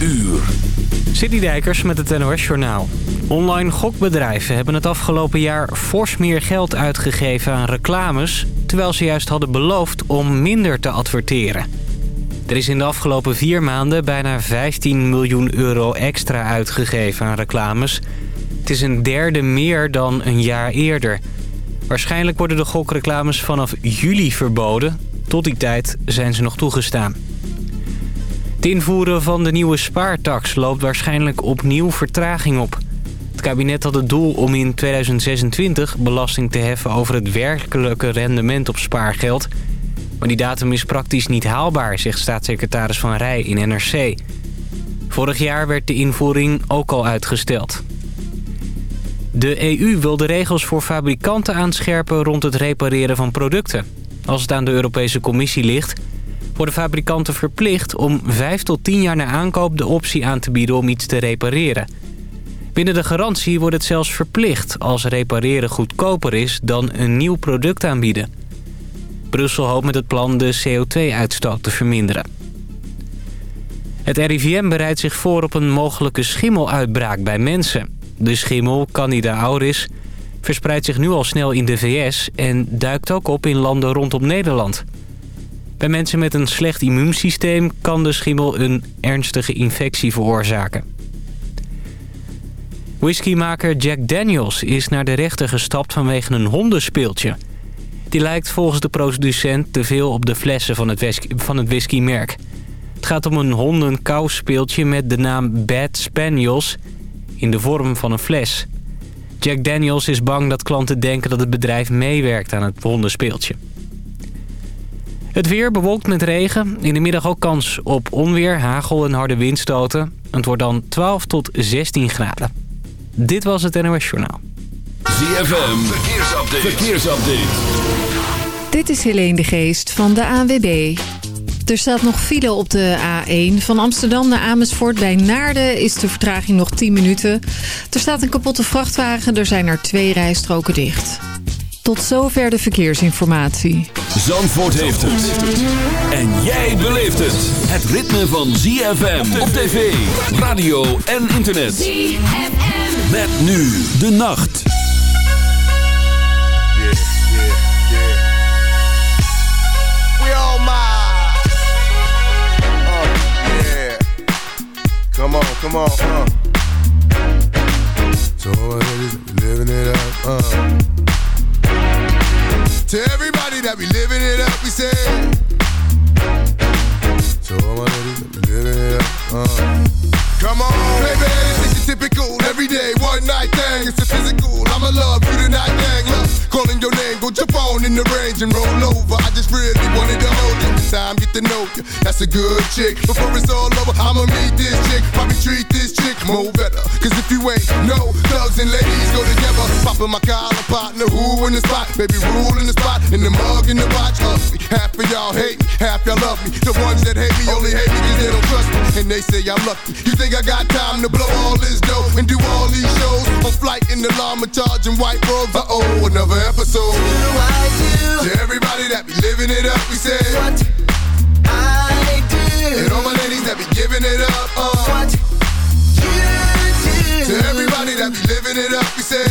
uur. Citydijkers met het NOS Journaal. Online gokbedrijven hebben het afgelopen jaar fors meer geld uitgegeven aan reclames... terwijl ze juist hadden beloofd om minder te adverteren. Er is in de afgelopen vier maanden bijna 15 miljoen euro extra uitgegeven aan reclames. Het is een derde meer dan een jaar eerder. Waarschijnlijk worden de gokreclames vanaf juli verboden. Tot die tijd zijn ze nog toegestaan. Het invoeren van de nieuwe spaartax loopt waarschijnlijk opnieuw vertraging op. Het kabinet had het doel om in 2026 belasting te heffen over het werkelijke rendement op spaargeld. Maar die datum is praktisch niet haalbaar, zegt staatssecretaris Van Rij in NRC. Vorig jaar werd de invoering ook al uitgesteld. De EU wil de regels voor fabrikanten aanscherpen rond het repareren van producten. Als het aan de Europese Commissie ligt worden fabrikanten verplicht om 5 tot 10 jaar na aankoop de optie aan te bieden om iets te repareren. Binnen de garantie wordt het zelfs verplicht als repareren goedkoper is dan een nieuw product aanbieden. Brussel hoopt met het plan de CO2-uitstoot te verminderen. Het RIVM bereidt zich voor op een mogelijke schimmeluitbraak bij mensen. De schimmel, Candida auris, verspreidt zich nu al snel in de VS... en duikt ook op in landen rondom Nederland... Bij mensen met een slecht immuunsysteem kan de schimmel een ernstige infectie veroorzaken. Whiskymaker Jack Daniels is naar de rechter gestapt vanwege een hondenspeeltje. Die lijkt volgens de producent te veel op de flessen van het, van het whiskymerk. Het gaat om een hondenkauwspeeltje met de naam Bad Spaniels in de vorm van een fles. Jack Daniels is bang dat klanten denken dat het bedrijf meewerkt aan het hondenspeeltje. Het weer bewolkt met regen. In de middag ook kans op onweer, hagel en harde windstoten. Het wordt dan 12 tot 16 graden. Dit was het NOS Journaal. ZFM, verkeersupdate. verkeersupdate. Dit is Helene de Geest van de ANWB. Er staat nog file op de A1. Van Amsterdam naar Amersfoort bij Naarden is de vertraging nog 10 minuten. Er staat een kapotte vrachtwagen, er zijn er twee rijstroken dicht. Tot zover de verkeersinformatie. Zandvoort heeft het. En jij beleeft het. Het ritme van ZFM op tv, radio en internet. ZFM. Met nu de nacht. Yeah, yeah, yeah. We all my. Oh, yeah. Come on, come on, uh. So living it up, uh. To everybody that be living it up, we say. So all my ladies that be living it up, uh. Come on, baby, it's a typical everyday one night thing. It's a physical. I'ma love you tonight, dang. Look, calling your name, go jump on in the range and roll over. I just really wanted to hold you. Time, get to know you. That's a good chick. Before it's all over, I'ma meet this chick. Probably treat this chick more better. Cause if you ain't no thugs and ladies go together. Popping my collar partner, who in the spot? Baby, rule in the spot. In the mug, in the watch. Ugly. Half of y'all hate me, half y'all love me. The ones that hate me only hate me cause they don't trust me. And they say I'm lucky. You think I got time to blow all this dough and do all these shows? On flight in the llama charging white robes. Uh oh, another episode. Do I do? To everybody that be living it up, we say. What I do. And all my ladies that be giving it up, uh. What you do. To everybody that be living it up, we say.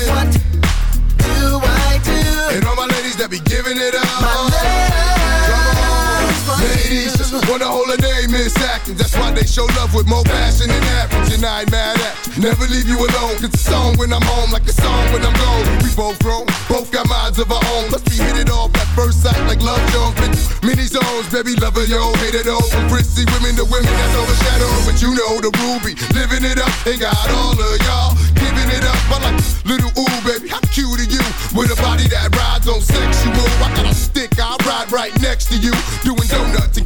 Just wanna hold her name acting. That's why they show love with more passion than average. And I ain't mad at. Never leave you alone. Cause it's song when I'm home, like a song when I'm gone. We both grown, both got minds of our own. Plus we hit it off at first sight like love Jones. Many zones, baby lover, yo, hate it all. From prissy women to women that's overshadowed. But you know the ruby, living it up. Ain't got all of y'all giving it up. I like little ooh, baby, how cute are you? With a body that rides on sexual. I got a stick, I ride right next to you. Doing donuts and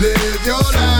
Live your life.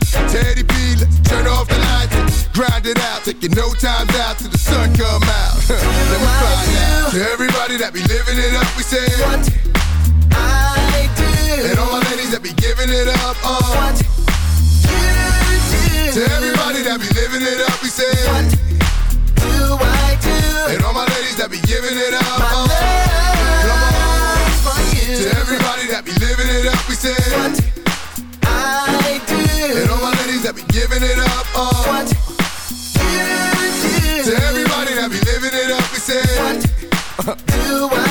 Teddy P. Let's turn off the lights grind it out. Taking no time out till the sun come out. Let me find out. To everybody that be living it up, we say what I do. And all my ladies that be giving it up, uh. What you do. To everybody that be living it up, we say what do I do. And all my ladies that be giving it up, my. Come on. for you. To everybody that be living it up, we say what I do. And all my ladies that be giving it up, uh. What do. To everybody that be living it up, we say What do I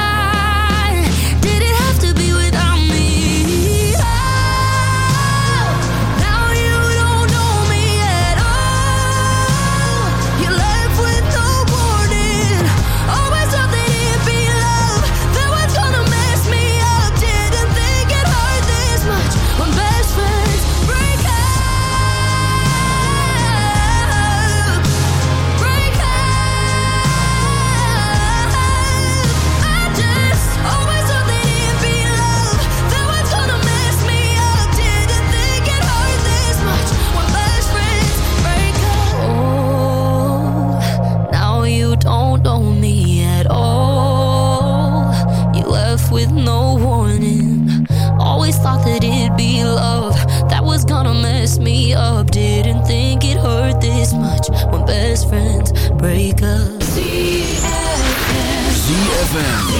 break up. ZFM. We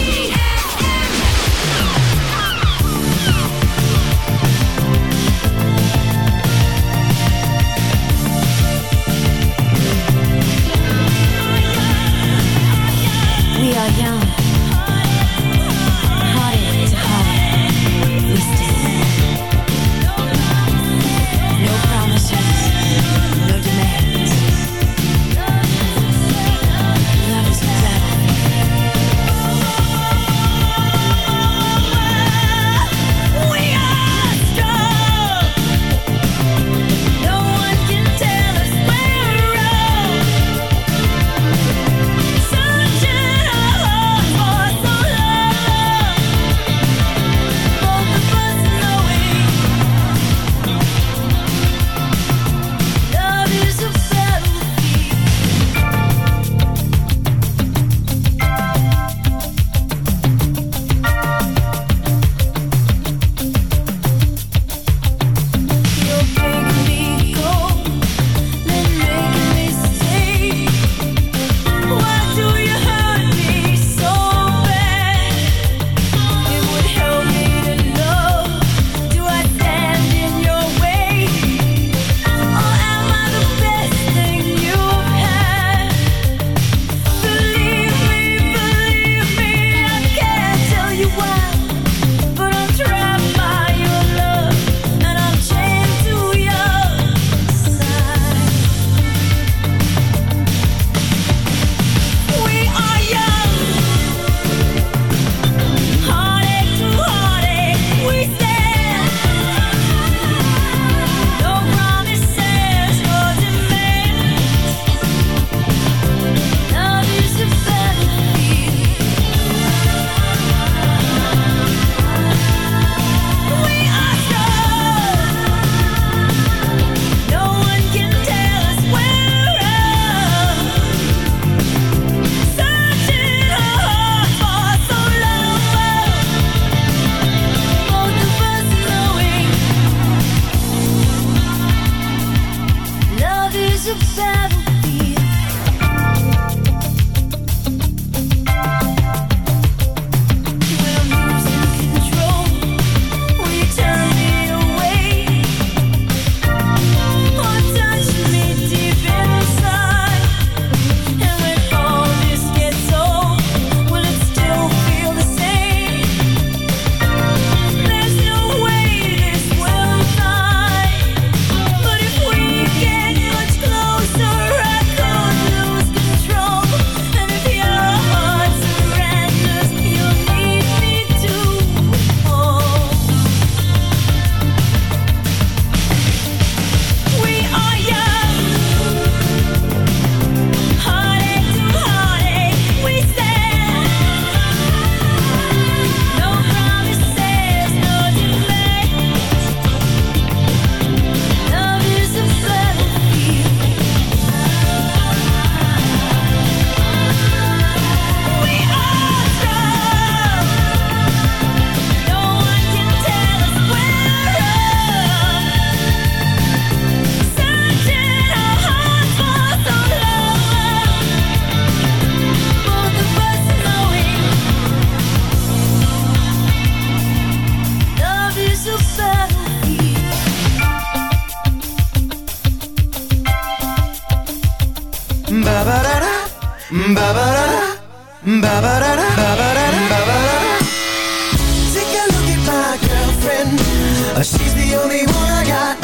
only I got.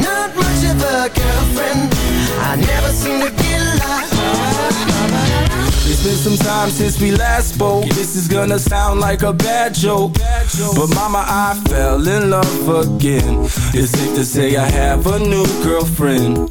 Not much of a girlfriend. I never seem to get lost. It's been some time since we last spoke. This is gonna sound like a bad joke. But mama, I fell in love again. It's safe to say I have a new girlfriend.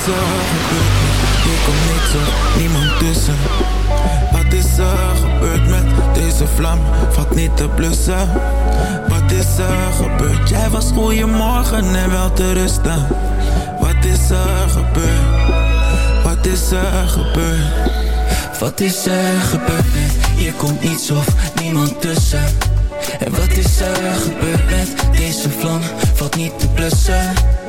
is er gebeurd? Hier komt niks op, niemand tussen Wat is er gebeurd met deze vlam? Valt niet te blussen Wat is er gebeurd? Jij was goeiemorgen en wel te rusten Wat is er gebeurd? Wat is er gebeurd? Wat is er gebeurd? Hier komt niets of niemand tussen En wat is er gebeurd met deze vlam? Valt niet te blussen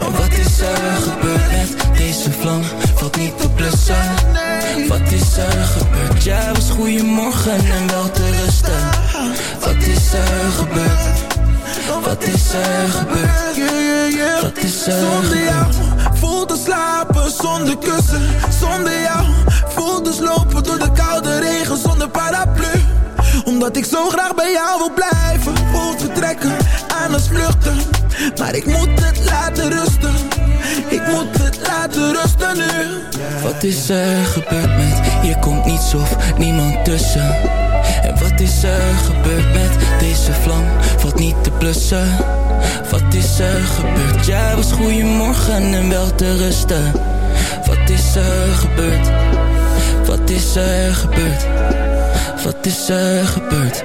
En wat is er gebeurd met Deze vlam? Valt niet te blussen. Wat is er gebeurd? Jij was goeiemorgen en wel te rusten. Wat is er gebeurd? Wat is er gebeurd? Wat is er Zonder jou voel te slapen zonder kussen. Zonder jou voel te slopen door de koude regen zonder paraplu. Omdat ik zo graag bij jou wil blijven Voel vertrekken aan het vluchten. Maar ik moet het laten rusten. Ik moet het laten rusten nu. Wat is er gebeurd met Je? Komt niets of niemand tussen. En wat is er gebeurd met Deze vlam? Valt niet te blussen. Wat is er gebeurd? Jij was goeiemorgen en wel te rusten. Wat is er gebeurd? Wat is er gebeurd? Wat is er gebeurd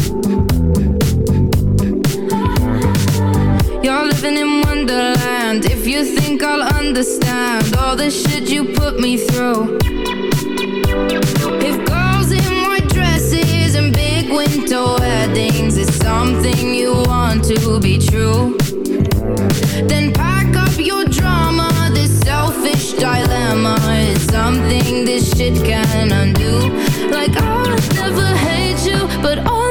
You think I'll understand all the shit you put me through. If girls in white dresses and big winter weddings is something you want to be true, then pack up your drama. This selfish dilemma is something this shit can undo. Like I would never hate you, but only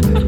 Thank you.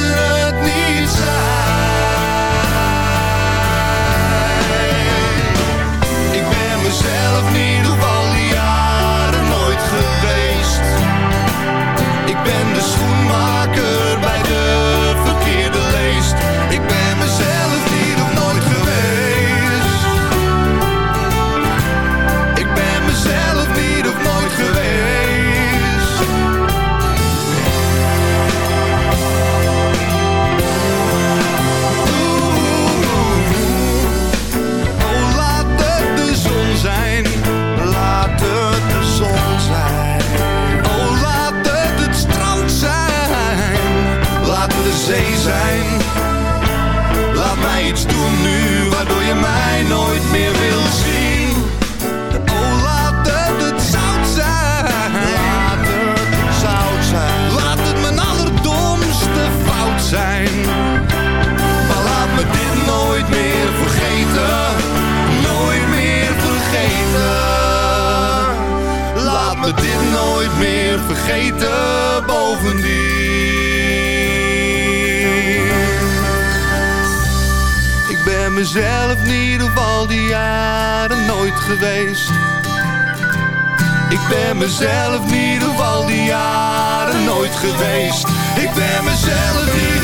meer vergeten. Bovendien. Ik ben mezelf niet op al die jaren nooit geweest. Ik ben mezelf niet op al die jaren nooit geweest. Ik ben mezelf niet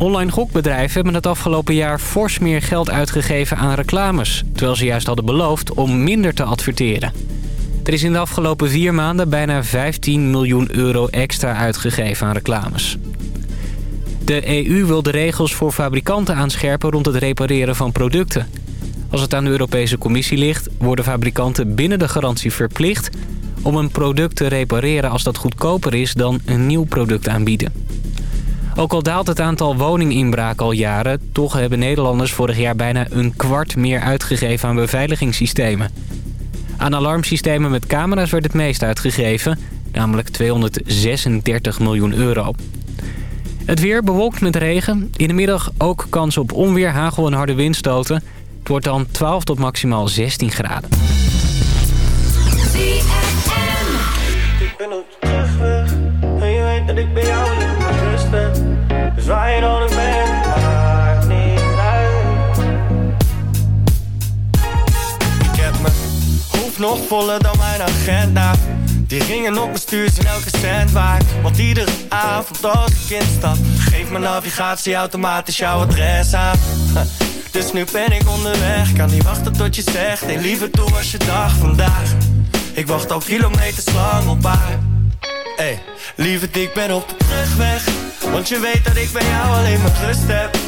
Online gokbedrijven hebben het afgelopen jaar fors meer geld uitgegeven aan reclames... terwijl ze juist hadden beloofd om minder te adverteren. Er is in de afgelopen vier maanden bijna 15 miljoen euro extra uitgegeven aan reclames. De EU wil de regels voor fabrikanten aanscherpen rond het repareren van producten. Als het aan de Europese Commissie ligt, worden fabrikanten binnen de garantie verplicht... om een product te repareren als dat goedkoper is dan een nieuw product aanbieden. Ook al daalt het aantal woninginbraken al jaren... toch hebben Nederlanders vorig jaar bijna een kwart meer uitgegeven aan beveiligingssystemen. Aan alarmsystemen met camera's werd het meest uitgegeven, namelijk 236 miljoen euro. Het weer bewolkt met regen. In de middag ook kans op onweer, hagel en harde windstoten. Het wordt dan 12 tot maximaal 16 graden. Ik ben op weet dat ik Dus waar je dan bent, niet Ik heb mijn hoofd nog voller dan mijn agenda. Die ringen op mijn stuur zijn elke cent waard. Want iedere avond als ik instap Geef mijn navigatie automatisch jouw adres aan. Dus nu ben ik onderweg Kan niet wachten tot je zegt. Hey liever toe als je dag vandaag. Ik wacht al kilometers lang op haar Hey, lieverd ik ben op de terugweg. Want je weet dat ik bij jou alleen maar rust heb.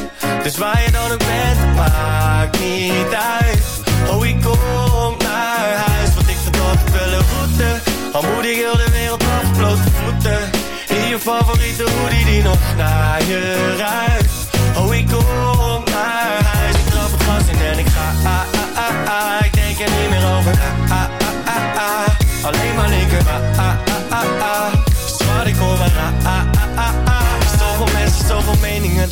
Dus waar je dan ook bent, maakt niet uit. Oh ik kom naar huis Want ik altijd wel een route. Al moet ik heel de wereld af, blote voeten. In je favoriete hoodie die nog naar je ruikt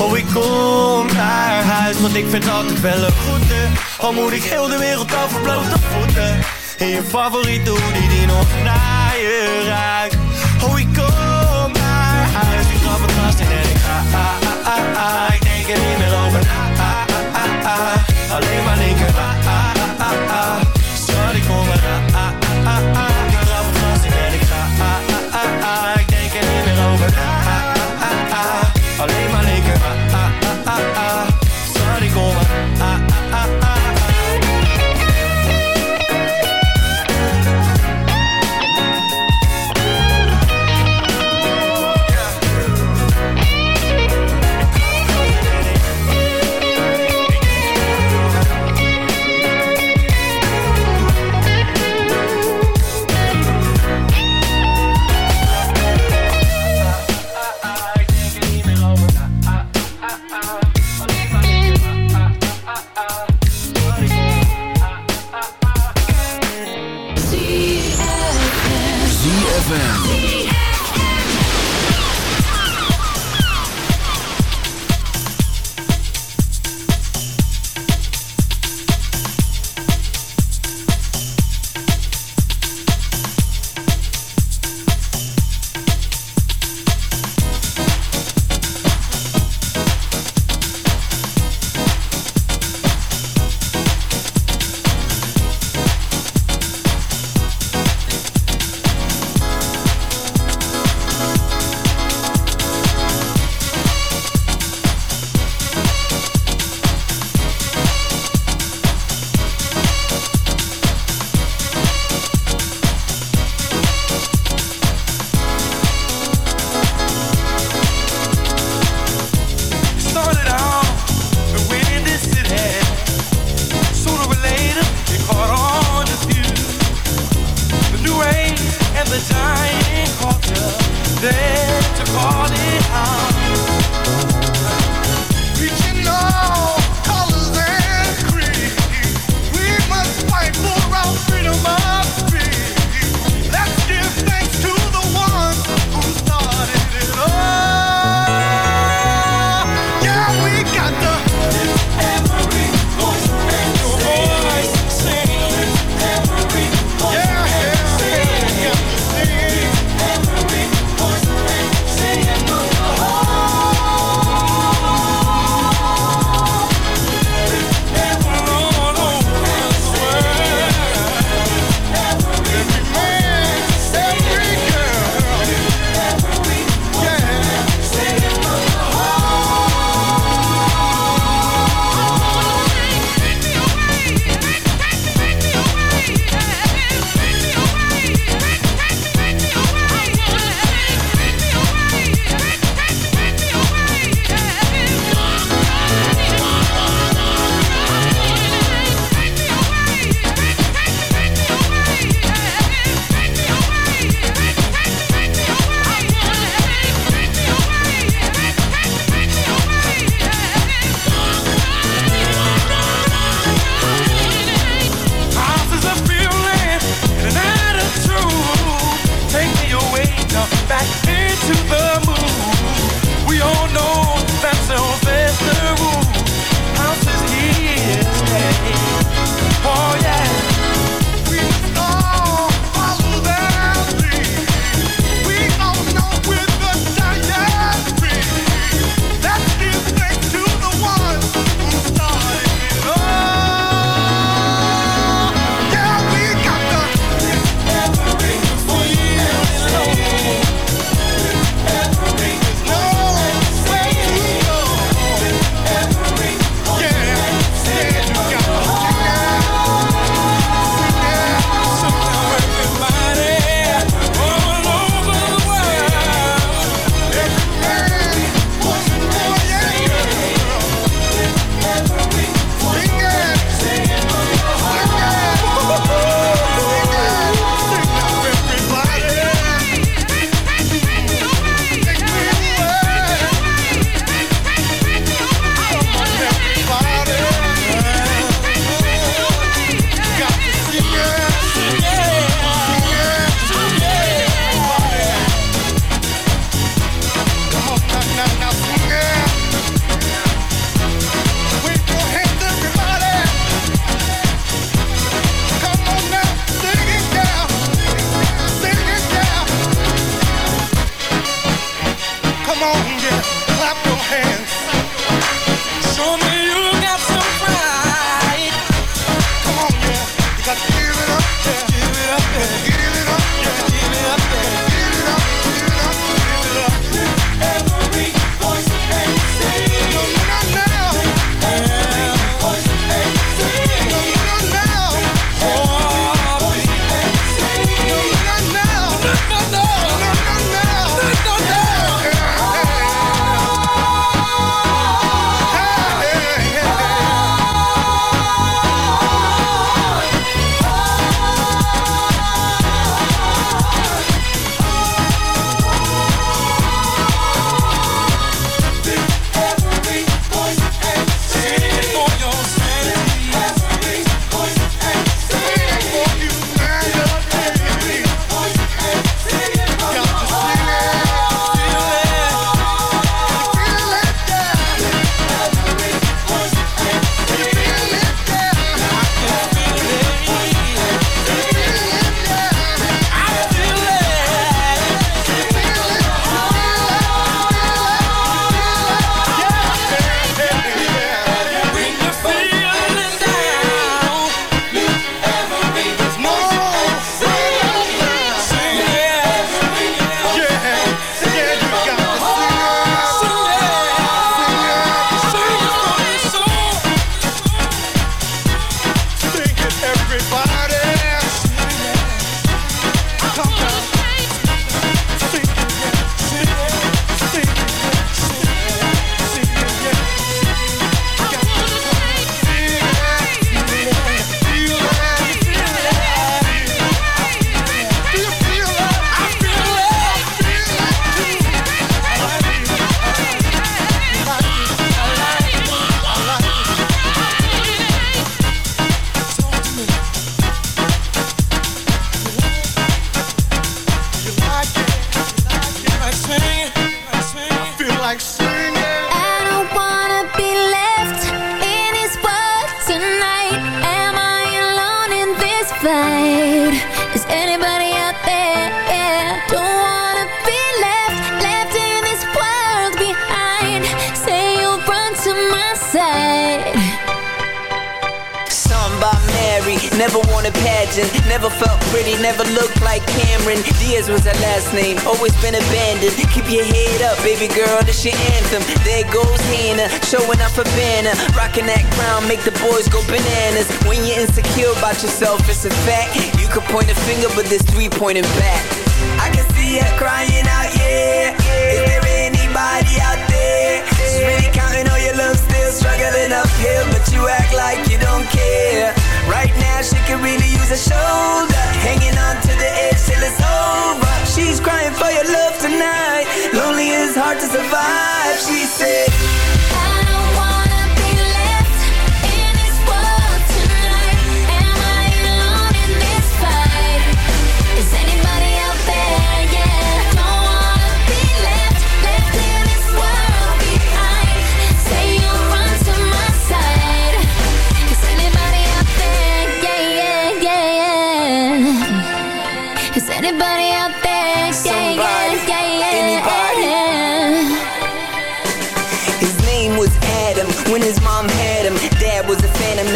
Oh, ik kom naar huis, want ik vind altijd wel een goede Al moet ik heel de wereld over blote voeten In je favoriete hoodie die nog naar je ruikt Oh, ik kom naar huis, ik trap het gas in en ik ga ah, ah, ah, ah. Ik denk er niet meer over na ah, ah, ah, ah. Alleen maar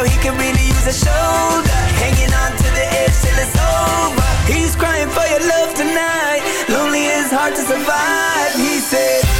how he can really use a shoulder. Hanging on to the edge till it's over. He's crying for your love tonight. Lonely is hard to survive, he said.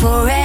forever.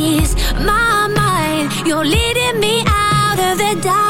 ease my mind. You're leading me out of the dark.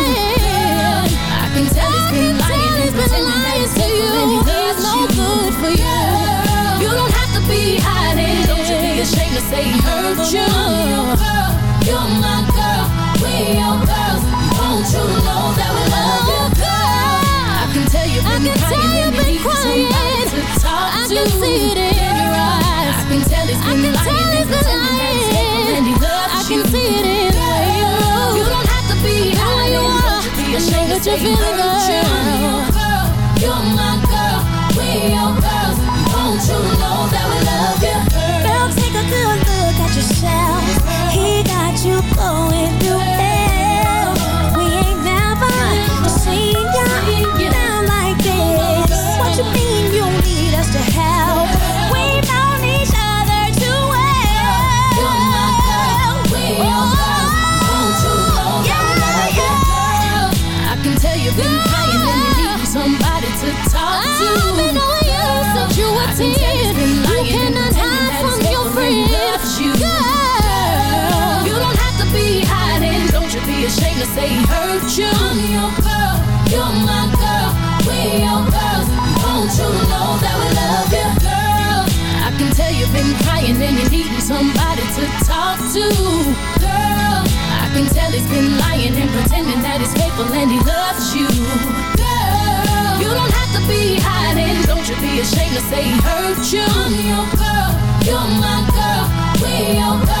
Be ashamed to say he hurt you. Your girl, you're my girl, we your girls. Won't you know that we love you, girl? I can tell you've I been can tell crying you've and been you need somebody crying. to talk I to. can see it in your eyes. I can tell he's I been can lying tell and he's been pretending that he's faithful and he loves I you. can see it in the way you don't have to be hiding. you are. Don't you be I ashamed that you're feeling hurt you. You've been crying and you need somebody to talk to. Knowing you you were. You you. Girl. You don't have to be hiding. Don't you be ashamed to say hurt you. I'm your girl, you're my girl, we your girls. Won't you know that we love you, girl? I can tell you've been crying and you're needing somebody to talk to. I he's been lying and pretending that he's faithful and he loves you, girl. You don't have to be hiding. Don't you be ashamed to say he hurt you. I'm your girl, you're my girl, we your girls.